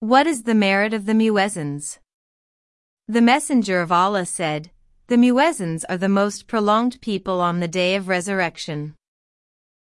What is the merit of the muezzins? The Messenger of Allah said, The muezzins are the most prolonged people on the day of resurrection.